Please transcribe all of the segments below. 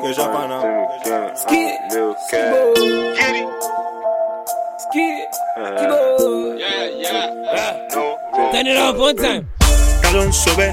Que j'apprends Skid. Skid. Skid. Yeah, yeah. Turn it up one time. Talon sauvé,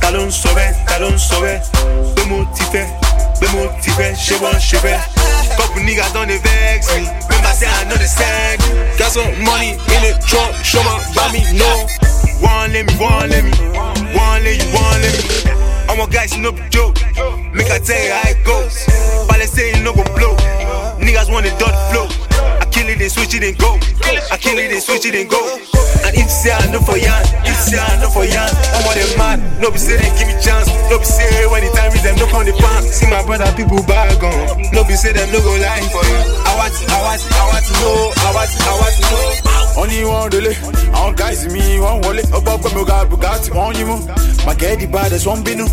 talon sauvé, talon sauvé. Be motivé, be motivé, she want she be. Couple niggas on the vex me. Remember say I know the send. Got some money in the trunk, show my me no. One let me, one let me, one let you, one let me. I'm a guys, be joke. Make I tell you how it goes. But let's say you no go blow. Niggas want the dot flow. I kill it, then switch it, then go. I kill it, then switch it, then go. And if say I know for yan, if say I know for yan, I'm on them mad. No be say they give me chance. No be say when the time is them no come the pan. See my brother people bag on. No be say them no go lie for you. I want, I want, I want to know. I want, I want to know. Only one dele, àwọn guys mi wọ́n wọlé, ọgbọ́n pé mo ga Bugatti wọ́n yín mú. The baddest wọ́n bínú.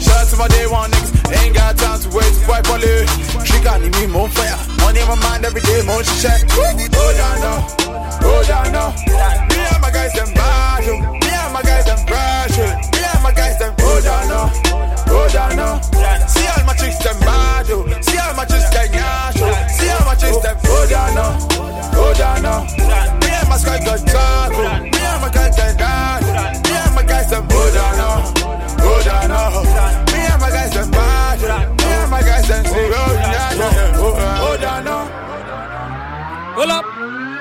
Shout my day one niggas, ain't got time to wait for wipe ọlé. Trigger ni mi mò ń fẹ́yà, money in my mind every day mò ń ṣiṣẹ́. Ó dáná, ó dáná. Hold up,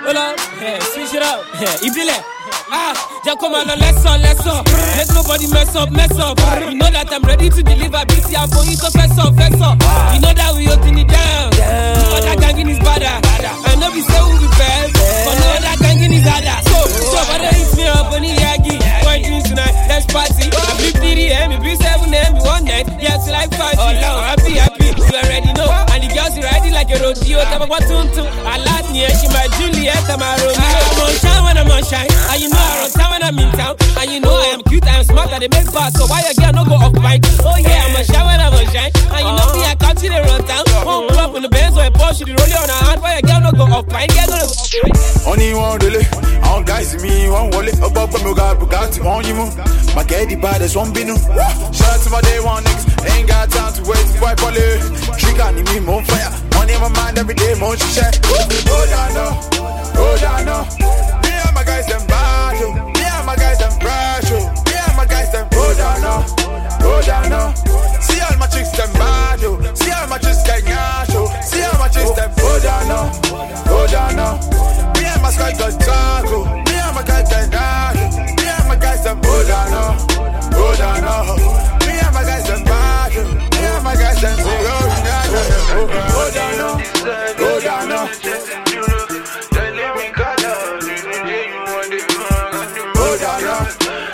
hold up, yeah, switch it up, yeah, Ibile. Ah, just come on, let's up, let's up. Let nobody mess up, mess up. You know that I'm ready to deliver BC. I'm going to fess up, fess up. You know that we holding it down. No other gangin is badder. I know we say we be bad, but no other gangin is harder. So, so whether it's me or Bonnie Yagi, one drinks tonight, let's party. I'm big 3 M, big 7 M, one night, yeah, till like party. Oh, no, happy, happy, you already know. And the girls are riding like a rodeo. Tell me what to do. I me, she my Juliet, I'm a Romeo. I'm on shine when I'm on shine. And you know I run town when I'm in town. And you know I am cute, I am smart, and they make bars. So why your girl no go off bike? Oh yeah, I'm a shine when I'm on shine. And you know me, I can't see they run town. Won't pull up in the Benz or a Porsche, the rolling on her hand. Why your girl no go off bike? Girl no go off bike. Only one dele, àwọn guys mi wọ́n wọlé, ọgbọ́n pé mo ga Bugatti wọ́n yín mú. My the baddest wọ́n bínú. Shout out to my day one niggas, ain't got time to wait wipe ọlé. Trigger ni mi mò ń fẹ́yà, money in my mind every day mò ń ṣiṣẹ́.